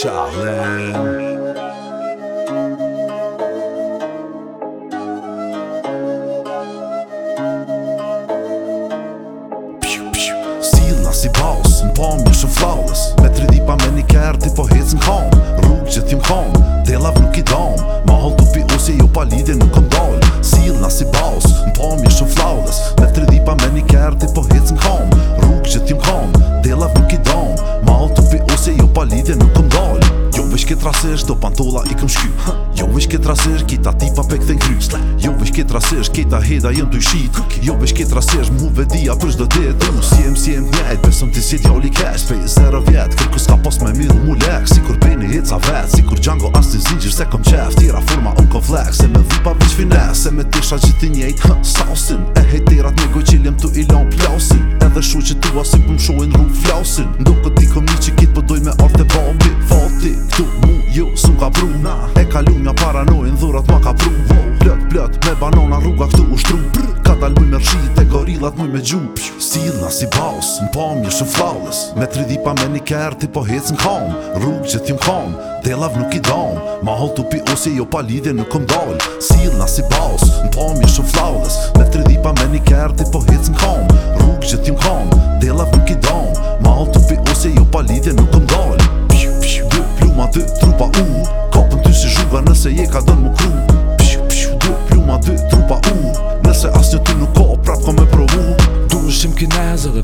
Shaolin Si paus në po më shumë flawless Me tri dipa me një kërë ti po hecë në kom Rrug që t'jim kom, delav nuk i dom Ma hol t'u pi usje jo pa lidje nuk kom dol këtë rasër, do pantola i këm shky Jo vish këtë rasër, kita tipa pe këthe ngry Jo vish këtë rasër, kita heda jëm të i shit Jo vish këtë rasër, mu vedia për shdo dhe dhe Unë si jem, si jem njajt, besëm ti si t'ja uli kesh Fej zero vjet, kërku s'ka pos me mil mu lek Si kur bini hit sa vet, si kur django as t'i zingjir se kom qef Tira forma unko vlek, se me dhipa vish finesh, Se me tisha gjithi njejt, sausin E hejterat një goj qiljem t'u ilon plausin Edhe shu që t'u asim pëm shojn rrug flausin Ndo këti kom një që kit pëdoj po me banona rruga këtu u shtru Brr, ka dal me rshit e gorillat muj me gjup Silna si baus, në pomi është në flaules Me tri dhipa me një kerti po hec në kam Rrug që t'jum kam, delav lav nuk i dam Ma hol t'u pi jo pa lidhje nuk këm dal Silna si baus, në pomi është në flaules Me tri dhipa me një kerti po hec në kam Rrug që t'jum kam, delav lav nuk i dam Ma hol t'u pi jo pa lidhje nuk këm dal Pshu, pshu, pshu, pshu, pshu, pshu, pshu, pshu, pshu, pshu, ślady trupa u uh.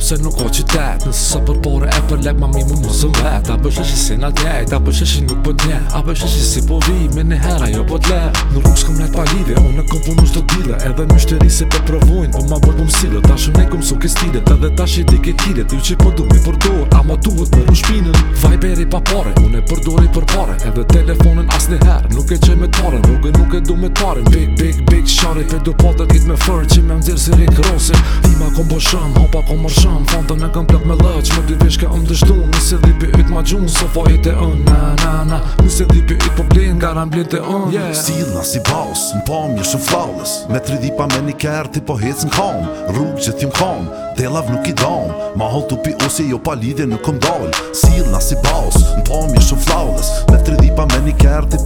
Se nuk o qytet Nëse sa për pore e për lek ma mi mu mu zëm vet A bëshë që si na djejt A bëshë që nuk po për nje A bëshë që si po vij Me një hera jo po t'le Në rrugë s'kom lejt pa lidhe Unë e kom punu s'do dile Edhe në shteri se për po provojnë Po ma bërë bu msile Ta shumë e kom su ke stile Ta dhe ta shi di ke tire Ti që po du mi përdor A ma duhet për u shpinën Viberi pa pare Unë e përdori për pare Edhe telefonin as një her Nuk e qaj me tarën Rrugë nuk e du me tarën Big, big, big, shari Pe du potër kit me fërë Që me më zirë si rikë rosin Ima kom bëshëm, po hopa kom mërshëm kam Fan të në kam plak me lëq Më dy vesh ka dështu Nëse dhipi ytë ma gjunë Së fa i të unë Na na na Nëse dhipi ytë po blinë Gara në blinë të unë yeah. Stilë na si baus Në pom një shumë flawless Me tri dhipa me një kërë Ti po hecë në kam Rrugë që t'jum kam Dhe nuk i dam Ma hol të pi osje Jo pa lidhje nuk këm dal Stilë na si baus Në pom një shumë flawless Me tri dhipa me një kërë Ti